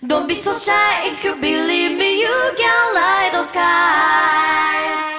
Don't be so shy if you believe me, you can light the sky.